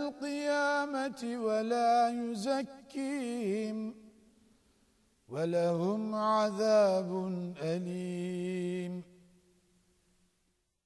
القيامة ولا يزكيهم ولهم عذاب أليم.